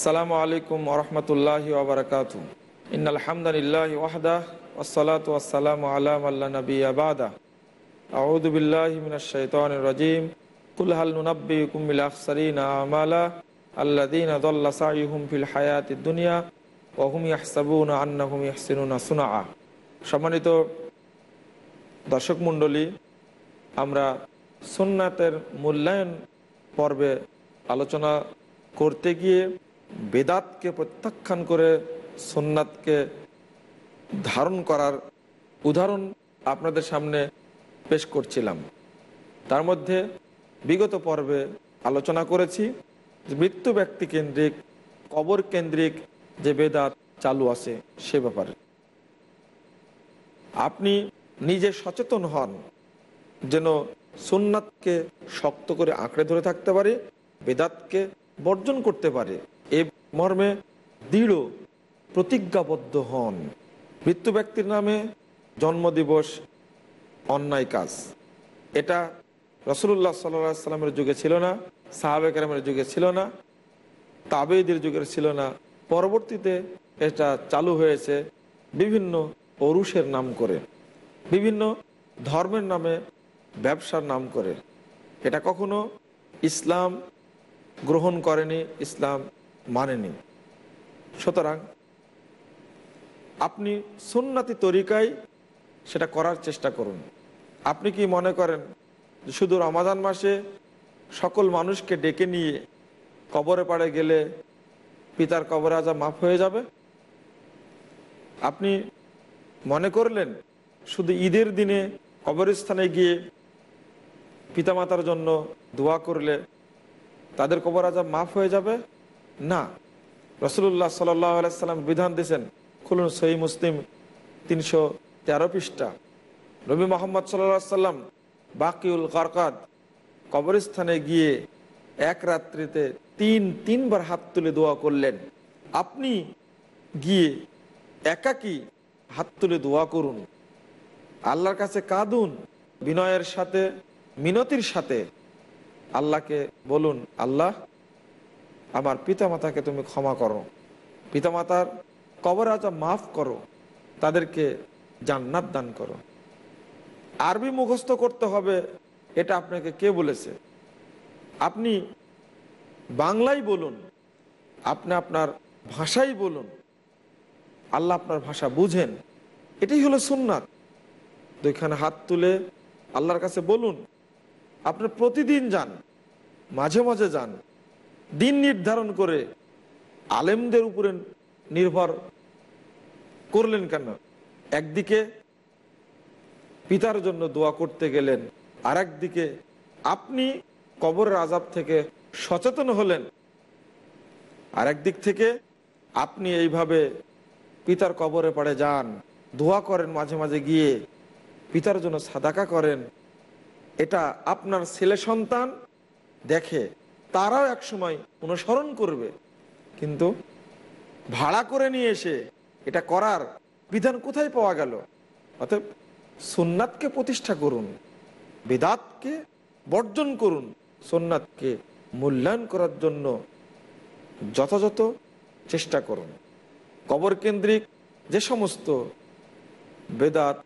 আসসালামু আলাইকুম ওরহমতুল্লাহ ওবরাকাত ইন্নাল হামদানিল্লাহ ওয়াহদাহ ওসলাত ওয়াসালাম আলাম আল্লাহ নবী আবাদা আউযু বিল্লাহি মিনাশ শাইতানির রাজিম। কুল হাল নুনাব্বিউকুম বিল আখসারিনা আমালা আল্লাযীনা দাল্লা সাইয়ুহুম ফিল হায়াতিদ দুনিয়া ওয়া হুম ইয়াহসাবুনা আন্নাহুম ইহসিনুনা সুনআ। সম্মানিত দর্শক মণ্ডলী, আমরা সুন্নাতের মূল্যায়ন পর্বে আলোচনা করতে গিয়ে বেদাতকে প্রত্যাখ্যান করে সোননাথকে ধারণ করার উদাহরণ আপনাদের সামনে পেশ করছিলাম। তার মধ্যে বিগত পর্বে আলোচনা করেছি মৃত্যু ব্যক্তি কেন্দ্রিক, কবর কেন্দ্রিক যে বেদাত চালু আছে সে ব্যাপারে। আপনি নিজে সচেতন হন যেন সোননাথকে শক্ত করে আঁকড়ে ধরে থাকতে পারে, বেদাতকে বর্জন করতে পারে। এ মর্মে দৃঢ় প্রতিজ্ঞাবদ্ধ হন। মৃত্যু ব্যক্তির নামে জন্মদিবস অন্যায় কাজ। এটা রসুল্লাহ সাল্লা সাল্লামের যুগে ছিল না সাহাবেকেরামের যুগে ছিল না তাবেদের যুগের ছিল না। পরবর্তীতে এটা চালু হয়েছে বিভিন্ন অরুষের নাম করে, বিভিন্ন ধর্মের নামে ব্যবসার নাম করে। এটা কখনো ইসলাম গ্রহণ করেনি, ইসলাম মানেনি। সুতরাং আপনি সুন্নাতি তরিকায় সেটা করার চেষ্টা করুন। আপনি কি মনে করেন শুধু রমাদান মাসে সকল মানুষকে ডেকে নিয়ে কবরে পাড়ে গেলে পিতার কবরে আজা মাফ হয়ে যাবে? আপনি মনে করলেন শুধু ঈদের দিনে কবরস্থানে গিয়ে পিতামাতার জন্য দোয়া করলে তাদের কবর আজাব মাফ হয়ে যাবে? না রসুল্লাহ সাল্লাম বিধান দিয়েছেন, খুলুন সহি মুসলিম তিনশো তেরো পৃষ্ঠা। নবী মোহাম্মদ সাল্লা সাল্লাম বাকিউল কারকাদ কবরস্থানে গিয়ে এক রাত্রিতে তিন, তিনবার হাত তুলে দোয়া করলেন। আপনি গিয়ে একাকি হাত তুলে দোয়া করুন। আল্লাহর কাছে কাঁদুন, বিনয়ের সাথে, মিনতির সাথে। আল্লাহকে বলুন, আল্লাহ আমার পিতামাতাকে তুমি ক্ষমা করো। পিতামাতার কবর আজা মাফ করো। তাদেরকে জান্নাত দান করো। আরবি মুখস্থ করতে হবে, এটা আপনাকে কে বলেছে? আপনি বাংলাই বলুন, আপনি আপনার ভাষাই বলুন। আল্লাহ আপনার ভাষা বুঝেন। এটাই হলো সুন্নাত। দুইখানে হাত তুলে আল্লাহর কাছে বলুন, আপনি প্রতিদিন যান, মাঝে মাঝে যান। দিন নির্ধারণ করে আলেমদের উপরে নির্ভর করলেন কেন? একদিকে পিতার জন্য দোয়া করতে গেলেন আর একদিকে আপনি কবরের আজাব থেকে সচেতন হলেন আর একদিক থেকে আপনি এইভাবে পিতার কবরে পড়ে যান, দোয়া করেন মাঝে মাঝে গিয়ে পিতার জন্য সাদাকা করেন। এটা আপনার ছেলে সন্তান দেখে তারাও এক সময় অনুসরণ করবে। কিন্তু ভাড়া করে নিয়ে এসে এটা করার বিধান কোথায় পাওয়া গেল? অতএব সোননাথকে প্রতিষ্ঠা করুন, বেদাতকে বর্জন করুন সোননাথকে মূল্যায়ন করার জন্য যথাযথ চেষ্টা করুন। কবর কেন্দ্রিক যে সমস্ত বেদাত,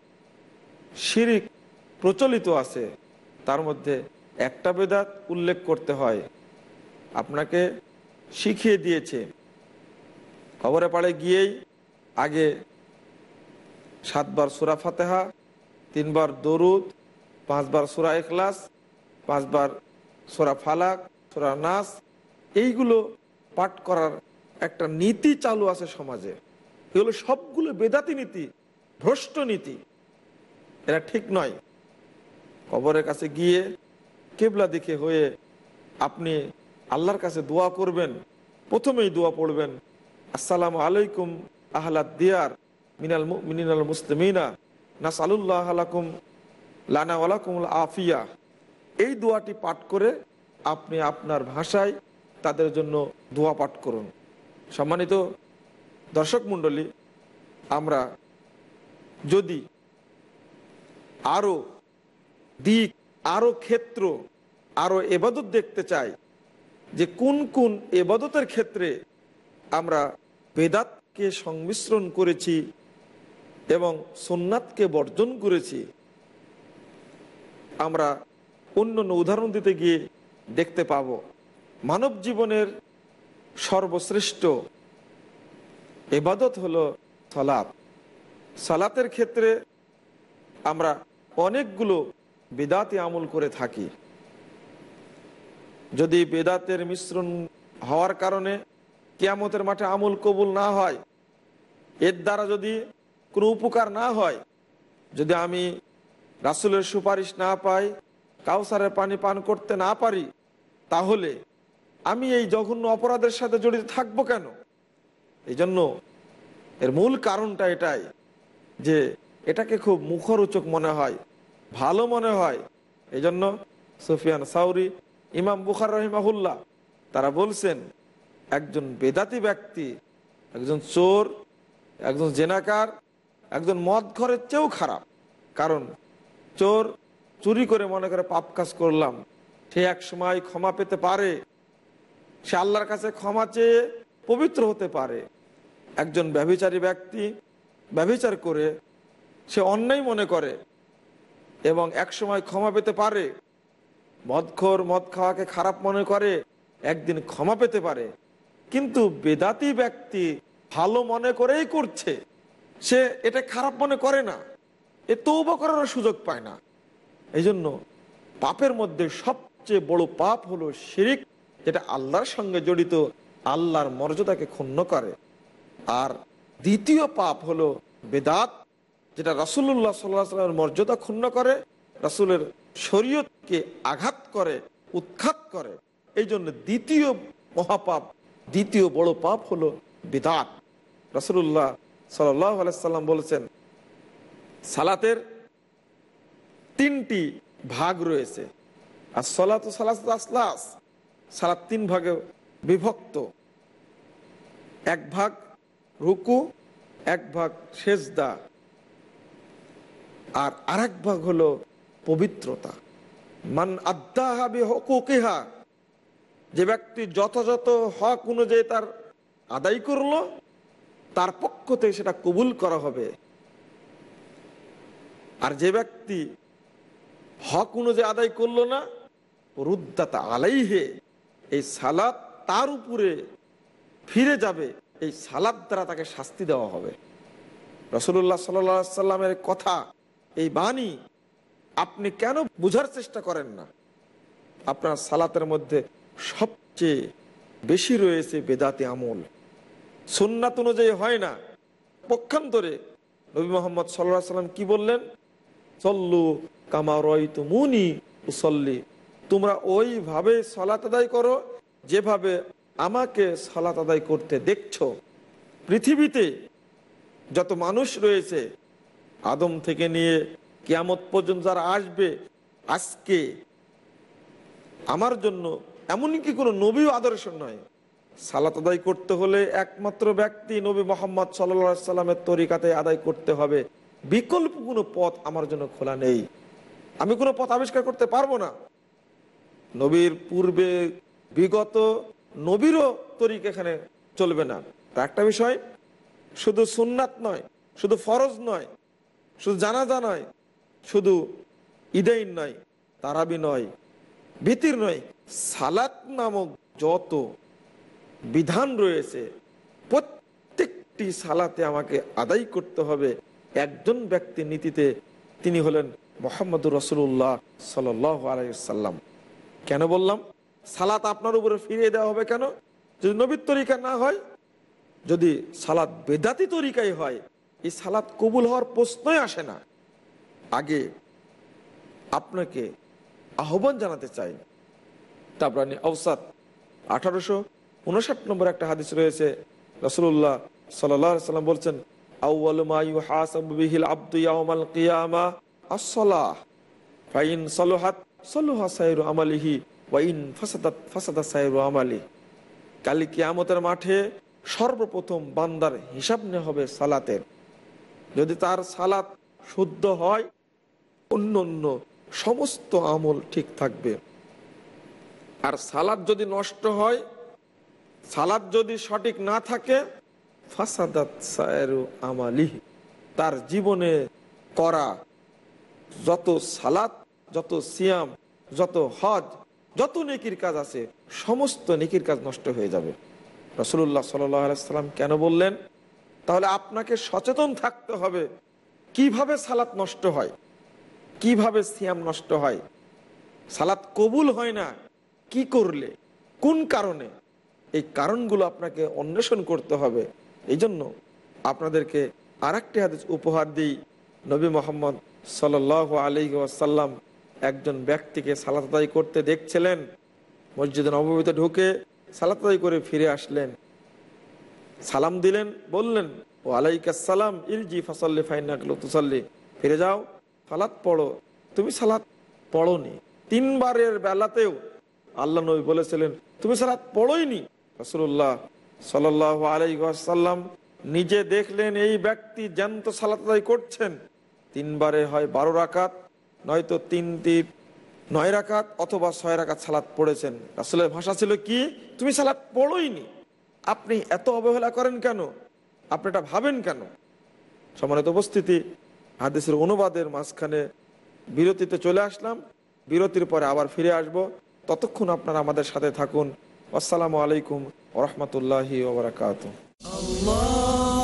শিরিক প্রচলিত আছে, তার মধ্যে একটা বেদাত উল্লেখ করতে হয় আপনাকে শিখিয়ে দিয়েছে। খবরে পাড়ে গিয়েই আগে সাতবার সুরা ফাতেহা, তিনবার দরুদ, পাঁচবার সুরা এখলাস পাঁচবার সুরা ফালাক, সুরা নাস, এইগুলো পাঠ করার একটা নীতি চালু আছে সমাজে। এগুলো সবগুলো বেদাতি নীতি, ভ্রষ্ট নীতি। এরা ঠিক নয়। কবরের কাছে গিয়ে কেবলা দিকে হয়ে আপনি আল্লাহর কাছে দোয়া করবেন, প্রথমেই দোয়া পড়বেন, আসসালামু আলাইকুম আহলাদ দিয়ার, মিনাল মিনাল মুসলিমিনা নাসালুল্লাহ আলাকুম লানা ওয়ালাকুম আফিয়া। এই দোয়াটি পাঠ করে আপনি আপনার ভাষায় তাদের জন্য দোয়া পাঠ করুন। সম্মানিত দর্শক মণ্ডলী, আমরা যদি আরও দিক আরও ক্ষেত্র আরও এবাদত দেখতে চাই যে কোন কোন এবাদতের ক্ষেত্রে আমরা বেদাতকে সংমিশ্রণ করেছি এবং সোননাথকে বর্জন করেছি, আমরা অন্য অন্য উদাহরণ দিতে গিয়ে দেখতে পাব, মানব জীবনের সর্বশ্রেষ্ঠ এবাদত হলো সলাপ সালাতের ক্ষেত্রে আমরা অনেকগুলো বেদাতে আমল করে থাকি। যদি বেদাতের মিশ্রণ হওয়ার কারণে কেয়ামতের মাঠে আমল কবুল না হয়, এর দ্বারা যদি কোনো উপকার না হয়, যদি আমি রাসুলের সুপারিশ না পাই, কাউসারের পানি পান করতে না পারি, তাহলে আমি এই জঘন্য অপরাধের সাথে জড়িত থাকব কেন? এই জন্য এর মূল কারণটা এটাই যে এটাকে খুব মুখরোচক মনে হয়, ভালো মনে হয়। এই জন্য সুফিয়ান সাউরি ইমাম বুখার রহিমাহুল্লাহ, তারা বলছেন, একজন বেদাতি ব্যক্তি, একজন চোর, একজন জেনাকার, একজন মদ ঘরের চেয়েও খারাপ। কারণ চোর চুরি করে মনে করে পাপ কাজ করলাম, সে এক সময় ক্ষমা পেতে পারে, সে আল্লাহর কাছে ক্ষমা চেয়ে পবিত্র হতে পারে। একজন ব্যভিচারী ব্যক্তি ব্যভিচার করে সে অন্যায় মনে করে এবং এক সময় ক্ষমা পেতে পারে মদখোর মদ খাওয়াকে খারাপ মনে করে, একদিন ক্ষমা পেতে পারে। কিন্তু বেদাতি ব্যক্তি ভালো মনে করেই করছে। সে এটা খারাপ মনে করে না। এ তৌবা করার সুযোগ পায় না। এই জন্য পাপের মধ্যে সবচেয়ে বড় পাপ হলো শিরিক, যেটা আল্লাহর সঙ্গে জড়িত, আল্লাহর মর্যাদাকে ক্ষুণ্ণ করে। আর দ্বিতীয় পাপ হলো বেদাত, যেটা রাসুল্লাহ সাল্লাহ সাল্লামের মর্যাদা ক্ষুণ্ণ করে, রাসুলের শরীয়তকে আঘাত করে, উৎখাত করে। এই জন্য দ্বিতীয় মহাপাপ, দ্বিতীয় বড় পাপ হলো বেদাত। রাসুল্লাহ সাল্লাহ আলাইসাল্লাম বলেছেন, সালাতের তিনটি ভাগ রয়েছে। আর সলাত সালাস সালাত তিন ভাগে বিভক্ত। এক ভাগ রুকু, এক ভাগ সেজদা। আর আরেক ভাগ হলো পবিত্রতা। মান হকুকিহা যে ব্যক্তি যথাযথ হক অনুযায়ী তার আদায় করল, তার পক্ষ থেকে সেটা কবুল করা হবে। আর যে ব্যক্তি হক অনুযায়ী আদায় করল না, রুদ্দাতা আলাইহে, এই সালাদ তার উপরে ফিরে যাবে, এই সালাদ দ্বারা তাকে শাস্তি দেওয়া হবে। রসুল্লাহ সাল্লা সাল্লামের কথা, এই বাণী আপনি কেন বুঝার চেষ্টা করেন না? আপনার সালাতের মধ্যে সবচেয়ে বেশি রয়েছে বেদাতে আমল। সুন্নাত অনুযায়ী হয় না। পক্ষান্তরে নবী মোহাম্মদ সাল্লাহ সাল্লাম কি বললেন? চল্লু কামা রয় মুনি উসল্লি। তোমরা ওইভাবে সালাত আদায় করো, যেভাবে আমাকে সালাত আদায় করতে দেখছ। পৃথিবীতে যত মানুষ রয়েছে, আদম থেকে নিয়ে কিয়ামত পর্যন্ত যারা আসবে, আজকে আমার জন্য এমনকি কোনো নবীও আদর্শ নয়। সালাত আদায় করতে হলে একমাত্র ব্যক্তি নবী মোহাম্মদ সাল্লা সাল্লামের তরিকাতে আদায় করতে হবে। বিকল্প কোনো পথ আমার জন্য খোলা নেই। আমি কোনো পথ আবিষ্কার করতে পারব না। নবীর পূর্বে বিগত নবীরও তরিক এখানে চলবে না। একটা বিষয়, শুধু সুন্নাত নয়, শুধু ফরজ নয়, শুধু জানাজা নয় শুধু ইদাইন নয়, তারাবি নয়, ভীতির নয়, সালাত নামক যত বিধান রয়েছে, প্রত্যেকটি সালাতে আমাকে আদায় করতে হবে। একজন ব্যক্তির নীতিতে তিনি হলেন মোহাম্মদ রসুল্লাহ সাল আলাইসাল্লাম কেন বললাম? সালাত আপনার উপরে ফিরিয়ে দেওয়া হবে কেন? যদি নবীর তরিকা না হয়, যদি সালাদ বেদাতি তরিকাই হয়, এই সালাদ কবুল হওয়ার প্রশ্নই আসে না। আগে আপনাকে আহ্বান জানাতে চাই। তাবরানি আউসাদ আঠারোশো উনষাট নম্বর একটা হাদিস রয়েছে। রসুল্লাহ সাল্লাম বলছেন মাঠে সর্বপ্রথম বান্দার হিসাব নেওয়া হবে সালাতের। যদি তার সালাত শুদ্ধ হয় অন্য অন্য সমস্ত আমল ঠিক থাকবে। আর সালাদ যদি নষ্ট হয়, সালাদ যদি সঠিক না থাকে, ফাসাদাত আমালি তার জীবনে করা যত সালাত যত সিয়াম, যত হজ, যত নেকির কাজ আছে, সমস্ত নেকির কাজ নষ্ট হয়ে যাবে। রসুল্লাহ সাল্লাম কেন বললেন? তাহলে আপনাকে সচেতন থাকতে হবে। কীভাবে সালাত নষ্ট হয়? কীভাবে সিয়াম নষ্ট হয়? সালাত কবুল হয় না, কি করলে? কোন কারণে? এই কারণগুলো আপনাকে অন্বেষণ করতে হবে। এই জন্য আপনাদেরকে আর একটি হাদিস উপহার দিই। নবী মোহাম্মদ সাল আলী ওয়াসাল্লাম একজন ব্যক্তিকে সালাত আদায় করতে দেখছিলেন। মসজিদে নবমীতে ঢুকে সালাত আদায় করে ফিরে আসলেন। সালাম দিলেন, বললেন ও আলাইকাসালাম ইলজি ফাসাল্লি ফাইনাকলু তুসাল্লি। ফিরে যাও, সালাত পড়ো। তুমি সালাত পড়োনি। তিনবারের বেলাতেও আল্লাহ নবী বলেছিলেন, তুমি সালাত পড়োইনি? রসুল্লাহ সাল আলাইসাল্লাম নিজে দেখলেন এই ব্যক্তি জ্যান্ত সালাত করছেন। তিনবারে হয় বারো রাকাত, নয়তো তিন তিন নয় রাকাত অথবা ছয় রাকাত সালাত পড়েছেন। আসলে ভাষা ছিল কি? তুমি সালাত পড়োইনি। আপনি এত অবহেলা করেন কেন? আপনি এটা ভাবেন কেন? সমানিত উপস্থিতি, হাদিসের অনুবাদের মাঝখানে বিরতিতে চলে আসলাম। বিরতির পরে আবার ফিরে আসব। ততক্ষণ আপনারা আমাদের সাথে থাকুন। আসসালামু আলাইকুম রহমতুল্লাহ ওবরাকাত আমরা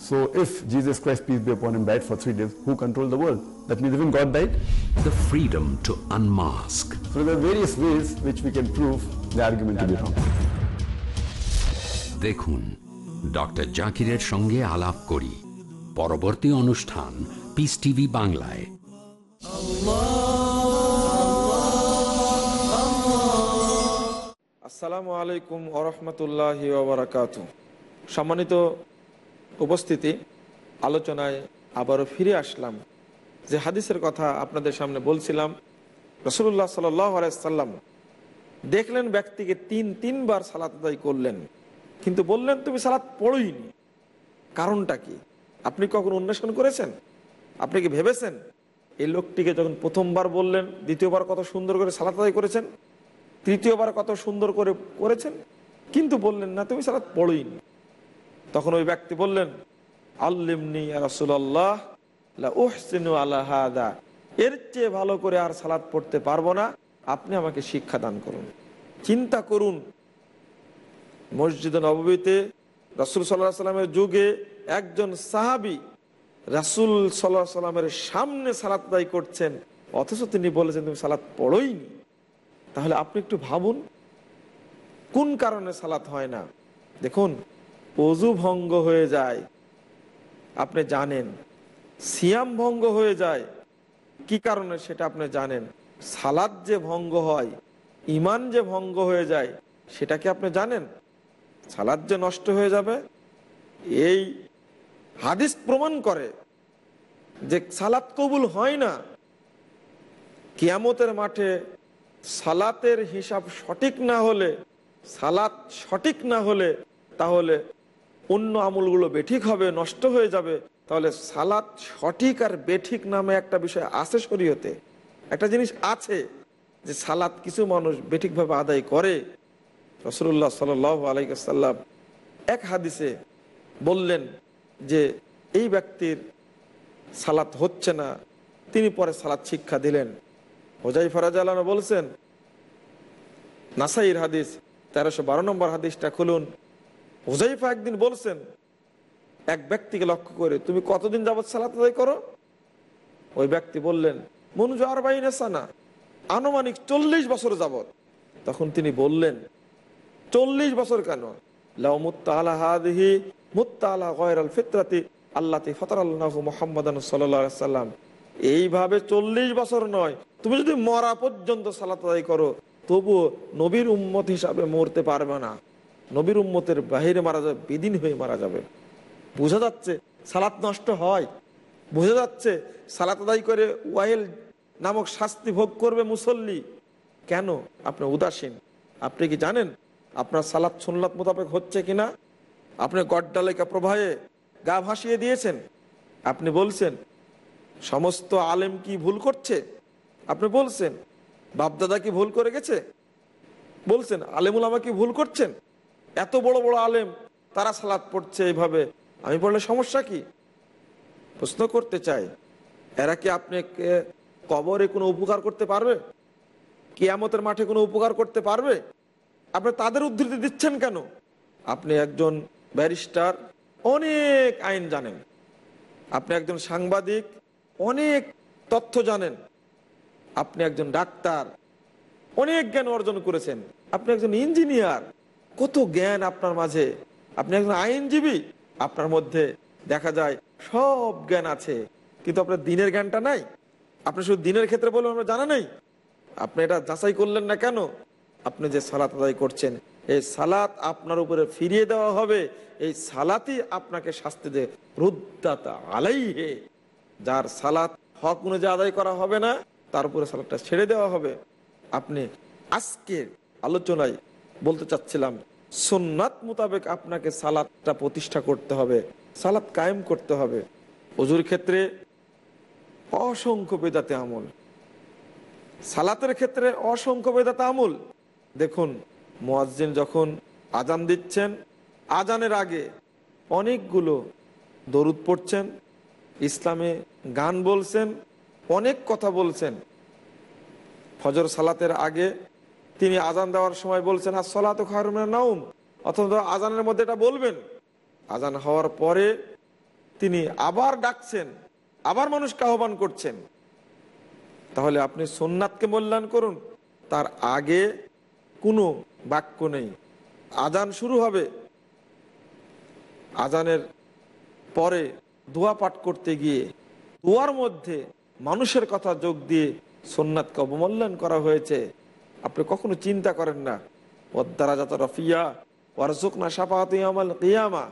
so if Jesus Christ, peace be upon him, died for three days, who controlled the world? That means even God died? The freedom to unmask. So there are various ways which we can prove the argument to be wrong. দেখুন doctor জাকিরের সঙ্গে আলাপ করি পরবর্তী অনুষ্ঠান piece TV বাংলায় আসসালামু আলাইকুম আরহামতুল্লাহ ওবরাকাত সম্মানিত উপস্থিতি আলোচনায় আবারও ফিরে আসলাম। যে হাদিসের কথা আপনাদের সামনে বলছিলাম রসুল্লাহ সাল্লাম দেখলেন ব্যক্তিকে তিন, তিনবার সালাত আদায় করলেন। কিন্তু বললেন, তুমি সালাত পড়ইনি। কারণটা কি? আপনি কখন অন্বেষণ করেছেন? আপনি কি ভেবেছেন? এই লোকটিকে যখন প্রথমবার বললেন, দ্বিতীয়বার কত সুন্দর করে সালাত আদায় করেছেন, তৃতীয়বার কত সুন্দর করে করেছেন, কিন্তু বললেন, না, তুমি সালাত পড়ইনি। তখন ওই ব্যক্তি বললেন, আল্লিমনি রসুল্লাহ আল্লাহাদা এর চেয়ে ভালো করে আর সালাত পড়তে পারব না। আপনি আমাকে শিক্ষা দান করুন। চিন্তা করুন, মসজিদ নবমীতে রাসুল সাল্লাহ সাল্লামের যুগে একজন সাহাবি রাসুল সাল্লাহ সাল্লামের সামনে সালাত দায়ী করছেন। অথচ তিনি বলেছেন, তুমি সালাত পড়োইনি। তাহলে আপনি একটু ভাবুন, কোন কারণে সালাত হয় না? দেখুন অজু ভঙ্গ হয়ে যায়। আপনি জানেন, সিয়াম ভঙ্গ হয়ে যায়। কি কারণে সেটা আপনি জানেন? সালাদ যে ভঙ্গ হয় ইমান যে ভঙ্গ হয়ে যায়, সেটা কি আপনি জানেন? সালাদ যে নষ্ট হয়ে যাবে, এই হাদিস প্রমাণ করে যে সালাত কবুল হয় না। কিয়ামতের মাঠে সালাতের হিসাব সঠিক না হলে সালাত সঠিক না হলে, তাহলে অন্য আমলগুলো বেঠিক হবে, নষ্ট হয়ে যাবে। তাহলে সালাত সঠিক আর বেঠিক নামে একটা বিষয় আছে শরীয়তে। একটা জিনিস আছে যে সালাত কিছু মানুষ বেঠিকভাবে আদায় করে। রসুল্লাহ সাল আলাইসাল্লাম এক হাদিসে বললেন যে এই ব্যক্তির সালাত হচ্ছে না, তিনি পরে সালাত শিক্ষা দিলেন। হোজাই ফরাজ আলানো বলছেন, নাসাইর হাদিস তেরোশো বারো নম্বর হাদিসটা খুলুন। হোজাইফা একদিন বলছেন, এক ব্যক্তিকে লক্ষ্য করে, তুমি কতদিন যাবৎ সালাত আদায় করো? ওই ব্যক্তি বললেন, মনুজ আর বাইনেসানা আনুমানিক চল্লিশ বছর যাবৎ। তখন তিনি বললেন, চল্লিশ বছর কেন? লাউ মুত্তালা হাদিহি মুত্তালা গয়রাল ফিতরাতি, আল্লাতি ফতর আল্লাহ মোহাম্মদ সাল্লাম। এইভাবে চল্লিশ বছর নয়, তুমি যদি মরা পর্যন্ত সালাত আদায় করো, তবুও নবীর উম্মত হিসাবে মরতে পারবে না। নবীর উম্মতের বাহিরে মারা যাবে, বেদিন হয়ে মারা যাবে। বোঝা যাচ্ছে সালাত নষ্ট হয়। বোঝা যাচ্ছে সালাত আদায় করে ওয়াইল নামক শাস্তি ভোগ করবে মুসল্লি। কেন? আপনি উদাসীন। আপনি কি জানেন আপনার সালাত সুন্নাত মোতাবেক হচ্ছে কিনা? আপনি গড্ডালেকা প্রবাহে গা ভাসিয়ে দিয়েছেন। আপনি বলছেন, সমস্ত আলেম কি ভুল করছে? আপনি বলছেন, বাপদাদা কি ভুল করে গেছে? বলছেন আলেমুল আমা কি ভুল করছেন? এত বড় বড় আলেম, তারা সালাদ পড়ছে এইভাবে। আমি বললে, সমস্যা কি? প্রশ্ন করতে চাই, এরা কি আপনাকে কবরে কোনো উপকার করতে পারবে? কিয়ামতের মাঠে কোনো উপকার করতে পারবে? আপনি তাদের উদ্ধৃতি দিচ্ছেন কেন? আপনি একজন ব্যারিস্টার, অনেক আইন জানেন। আপনি একজন সাংবাদিক, অনেক তথ্য জানেন। আপনি একজন ডাক্তার, অনেক জ্ঞান অর্জন করেছেন। আপনি একজন ইঞ্জিনিয়ার কত জ্ঞান আপনার মাঝে? আপনি একজন আইনজীবী, আপনার মধ্যে দেখা যায় সব জ্ঞান আছে, কিন্তু আপনার দিনের জ্ঞানটা নাই। আপনি শুধু দিনের ক্ষেত্রে বলবেন আমরা জানা নেই। আপনি এটা যাচাই করলেন না কেন? আপনি যে সালাত আদায় করছেন, এই সালাত আপনার উপরে ফিরিয়ে দেওয়া হবে, এই সালাতই আপনাকে শাস্তি দে রুদ্দাতা আলাই হে যার সালাত হক অনুযায়ী আদায় করা হবে না, তার উপরে সালাদটা ছেড়ে দেওয়া হবে। আপনি আজকের আলোচনায় বলতে চাচ্ছিলাম সোননাথ মোতাবেক আপনাকে সালাদটা প্রতিষ্ঠা করতে হবে সালাত কায়েম করতে হবে। অজুর ক্ষেত্রে অসংখ্য বেদাতে আমল। সালাতের ক্ষেত্রে অসংখ্য বেদাতে আমল। দেখুন, মোয়াজ্জিন যখন আজান দিচ্ছেন আজানের আগে অনেকগুলো দরুদ পড়ছেন, ইসলামে গান বলছেন, অনেক কথা বলছেন। ফজর সালাতের আগে তিনি আজান দেওয়ার সময় বলছেন আর সলাত খারুমের নাউম অথবা আজানের মধ্যে এটা বলবেন। আজান হওয়ার পরে তিনি আবার ডাকছেন, আবার মানুষকে আহ্বান করছেন। তাহলে আপনি সোননাথকে মূল্যায়ন করুন। তার আগে কোনো বাক্য নেই। আজান শুরু হবে। আজানের পরে দোয়া পাঠ করতে গিয়ে দোয়ার মধ্যে মানুষের কথা যোগ দিয়ে সোননাথকে অবমূল্যায়ন করা হয়েছে। আপনি কখনো চিন্তা করেন না। ওদ্দারা যাত রফিয়া ওয়ারজুক না সাফাত ইয়ামাল কিয়ামা।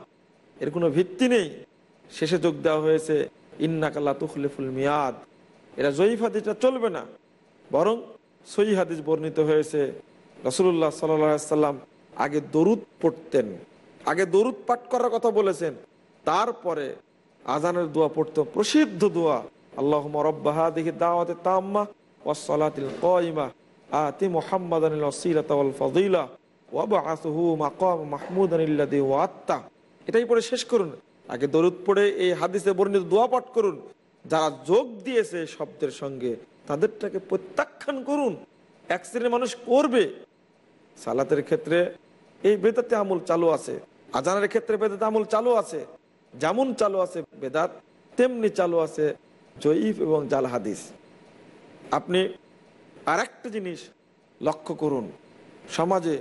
এর কোনো ভিত্তি নেই। শেষে যোগ দেওয়া হয়েছে ইন্নাকাল্লা তুখলিফুল মিয়াদ। এরা জয়ীফ হাদিসটা চলবে না। বরং সই হাদিস বর্ণিত হয়েছে রসুল্লাহ সাল্লাম আগে দরুদ পড়তেন। আগে দরুদ পাঠ করার কথা বলেছেন। তারপরে আজানের দোয়া পড়তো, প্রসিদ্ধ দোয়া। আল্লাহ রব্বাহা দেখি দাওয়াতে তাম্মা ও ওয়াসলাতিল কয়মা। আতি মোহাম্মদ ফদিলা ওয়াবাহু মাকাম মাহমুদ ওয়াত্তা এটাই পরে শেষ করুন। আগে দরুদ পড়ে এই হাদিসে বর্ণিত দোয়া পাঠ করুন। যারা যোগ দিয়েছে শব্দের সঙ্গে, তাদেরটাকে প্রত্যাখ্যান করুন। এক শ্রেণির মানুষ করবে। সালাতের ক্ষেত্রে এই বেদাতে আমল চালু আছে। আজানের ক্ষেত্রে বেদাতে আমল চালু আছে। যেমন চালু আছে বেদাত, তেমনি চালু আছে জয়ীফ এবং জাল হাদিস। আপনি আর একটা জিনিস লক্ষ্য করুন, সমাজে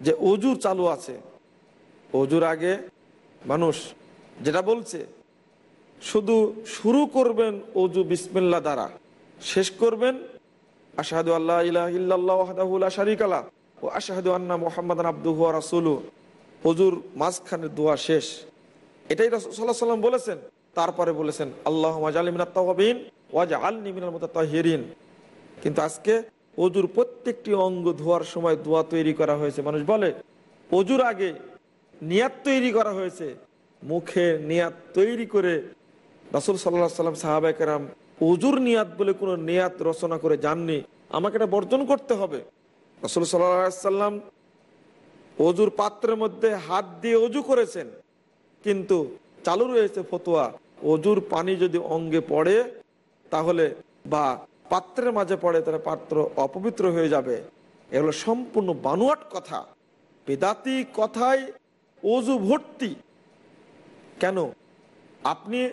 যে অজুর চালু আছে, অজুর আগে মানুষ যেটা বলছে, শুধু শুরু করবেন অজু বিসমিল্লা দ্বারা, শেষ করবেন আশাহাদু আল্লাহ ইলাহ শারিকালা ও আশাহাদু আন্না মোহাম্মদ আব্দুহু রাসুলু অজুর মাঝখানে দোয়া শেষ। এটাই সাল্লাহ সাল্লাম বলেছেন। তারপরে বলেছেন আল্লাহ আলিমিন ওয়াজ আল নিমিনার মতো তাহিরিন কিন্তু আজকে অজুর প্রত্যেকটি অঙ্গ ধোয়ার সময় দোয়া তৈরি করা হয়েছে। মানুষ বলে, অজুর আগে নিয়াত তৈরি করা হয়েছে। মুখে নিয়াত তৈরি করে রাসুল সাল্লাহ সাল্লাম সাহাবাহাম অজুর নিয়াত বলে কোনো নিয়াত রচনা করে যাননি। আমাকে এটা বর্জন করতে হবে। রসুল সাল্লাম অজুর পাত্রের মধ্যে হাত দিয়ে অজু করেছেন, কিন্তু চালু রয়েছে ফতোয়া। অজুর পানি যদি অঙ্গে পড়ে, তাহলে বা পাত্রের মাঝে পড়ে তাহলে পাত্র অপবিত্র হয়ে যাবে। এগুলো সম্পূর্ণ বানুয়াট কথা। বেদাতি কথায় অজু ভর্তি। কেন? আপনি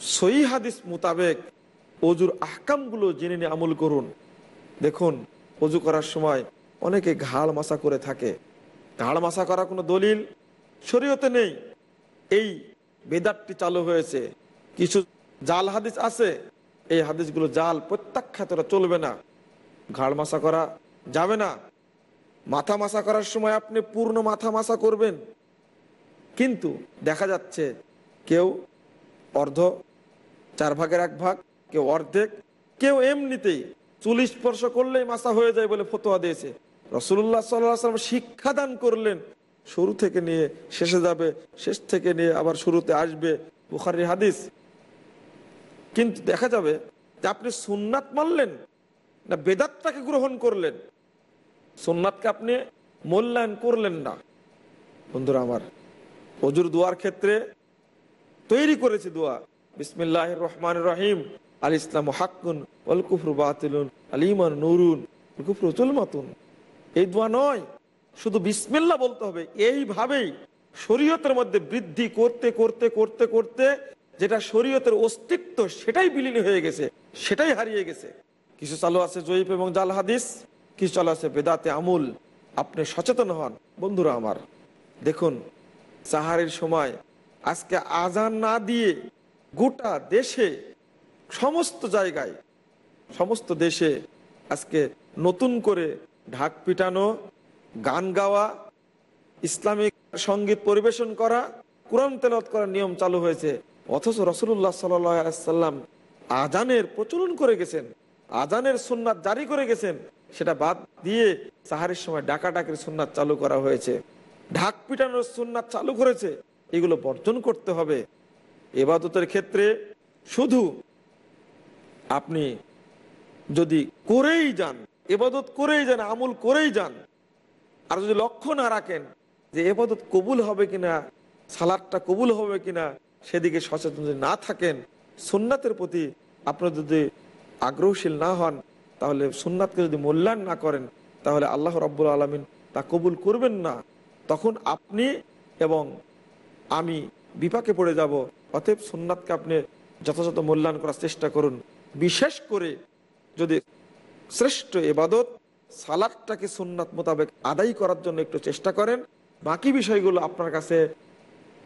সই হাদিস মোতাবেক অজুর আহকামগুলো জেনে নিয়ে আমল করুন। দেখুন, অজু করার সময় অনেকে ঘাড় মাসা করে থাকে। ঘাড় মাসা করা কোনো দলিল? শরীয়তে নেই। এই বেদাতটি চালু হয়েছে। কিছু জাল হাদিস আছে। এই হাদিসগুলো জাল প্রত্যাখ্যাতরা চলবে না। ঘাড় মাসা করা যাবে না। মাথা মাসা করার সময় আপনি পূর্ণ মাথা মাসা করবেন। কিন্তু দেখা যাচ্ছে কেউ অর্ধ, চার ভাগের এক ভাগ, কেউ অর্ধেক, কেউ এমনিতেই চুল স্পর্শ করলেই মাসা হয়ে যায় বলে ফতোয়া দিয়েছে। রসুল্লাহ সাল্লাম শিক্ষাদান করলেন। শুরু থেকে নিয়ে শেষে যাবে, শেষ থেকে নিয়ে আবার শুরুতে আসবে। বুখারি হাদিস কিন্তু দেখা যাবে যে আপনি সুন্নাত মানলেন না বেদাতটাকে গ্রহণ করলেন। সুন্নাতকে আপনি মূল্যায়ন করলেন না। বন্ধুরা আমার, অজুর দোয়ার ক্ষেত্রে তৈরি করেছে দোয়া। বিসমিল্লাহ রহমান রহিম। আল ইসলাম হাক্কুন অল কুফরু বাতিলুন, আল ইমান নুরুন কুফরু চুলমাতুন এই দোয়া নয়, শুধু বিসমিল্লা বলতে হবে। এইভাবেই শরীয়তের মধ্যে বৃদ্ধি করতে করতে করতে করতে যেটা শরীয়তের অস্তিত্ব, সেটাই বিলীন হয়ে গেছে, সেটাই হারিয়ে গেছে। কিছু চালু আছে জয়ীফ এবং জাল হাদিস, কিছু চালু আছে বেদাতে আমুল। আপনি সচেতন হন, বন্ধুরা আমার। দেখুন, সাহারের সময় আজকে আজান না দিয়ে গোটা দেশে, সমস্ত জায়গায়, সমস্ত দেশে আজকে নতুন করে ঢাক পিটানো, গান গাওয়া, ইসলামিক সংগীত পরিবেশন করা, কোরআন তেলত করার নিয়ম চালু হয়েছে। অথচ রসুল্লাহ সাল্লাম আজানের প্রচলন করে গেছেন আজানের সুন্নাত জারি করে গেছেন, সেটা বাদ দিয়ে সাহারির সময় ডাকাডাকির সুন্নাত চালু করা হয়েছে, ঢাক পিটানোর সুন্নাত চালু করেছে, এগুলো বর্জন করতে হবে। এবাদতের ক্ষেত্রে শুধু আপনি যদি করেই যান, এবাদত করেই যান, আমল করেই যান, আর যদি লক্ষ্য না রাখেন যে এবাদত কবুল হবে কিনা, সালাদটা কবুল হবে কিনা সেদিকে সচেতন যদি না থাকেন, সুন্নাতের প্রতি আপনার যদি আগ্রহশীল না হন, তাহলে সুন্নাতকে যদি মূল্যায়ন না করেন, তাহলে আল্লাহ রব্বুল আলমিন তা কবুল করবেন না। তখন আপনি এবং আমি বিপাকে পড়ে যাব। অতএব সুন্নাতকে আপনি যথাযথ মূল্যায়ন করার চেষ্টা করুন। বিশেষ করে যদি শ্রেষ্ঠ এবাদত সালাদটাকে সুন্নাত মোতাবেক আদায় করার জন্য একটু চেষ্টা করেন, বাকি বিষয়গুলো আপনার কাছে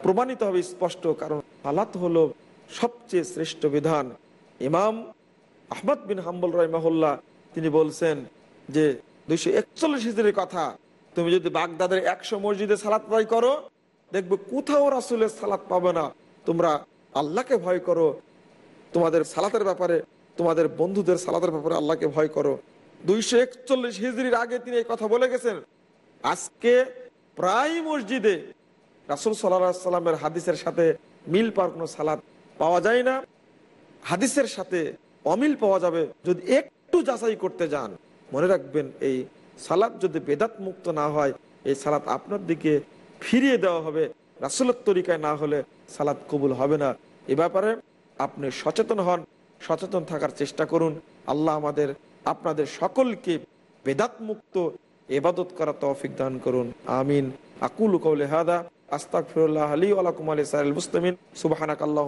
প্রমাণিত হবে স্পষ্ট, কারণ সালাত হলো সবচেয়ে শ্রেষ্ঠ বিধান। ইমাম আহমদ বিন হাম্বল রহমাহুল্লাহ তিনি বলছেন যে, দুইশো একচল্লিশ হিজড়ির কথা, তুমি যদি বাগদাদের একশো মসজিদে সালাত আদায় করো, দেখবে কোথাও রাসুলের সালাত পাবে না। তোমরা আল্লাহকে ভয় করো, তোমাদের সালাতের ব্যাপারে, তোমাদের বন্ধুদের সালাতের ব্যাপারে আল্লাহকে ভয় করো। দুইশো একচল্লিশ হিজড়ির আগে তিনি এই কথা বলে গেছেন, আজকে প্রায় মসজিদে রাসুল সাল্লামের হাদিসের সাথে মিল পাওয়ার কোনো সালাদ পাওয়া যায় না। হাদিসের সাথে অমিল পাওয়া যাবে যদি একটু যাচাই করতে যান। মনে রাখবেন, এই সালাদ যদি বেদাত মুক্ত না হয়, এই সালাদ আপনার দিকে ফিরিয়ে দেওয়া হবে। রাসুলের তরিকায় না হলে সালাদ কবুল হবে না। এ ব্যাপারে আপনি সচেতন হন, সচেতন থাকার চেষ্টা করুন। আল্লাহ আমাদের, আপনাদের সকলকে বেদাত মুক্ত এবাদত করা তৌফিক দান করুন। আমিন। আকুল কৌলে হাদা। আস্তাক ফিরুল্লাহ আলী আলাকুম আলী সাহেল মুস্তমিন সুবাহানাক আল্লাহ।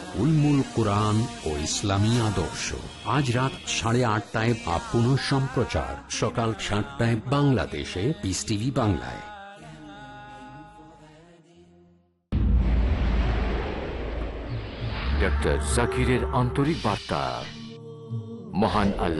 উলমুল কোরআন ও ইসলামী আদর্শ। আজ রাত সাড়ে আটটায় বা পুনঃ সম্প্রচার। সকাল সাতটায় বাংলাদেশে পিস টিভি বাংলায়। ডক্টর জাকিরের আন্তরিক বার্তা। মহান আল্লাহ।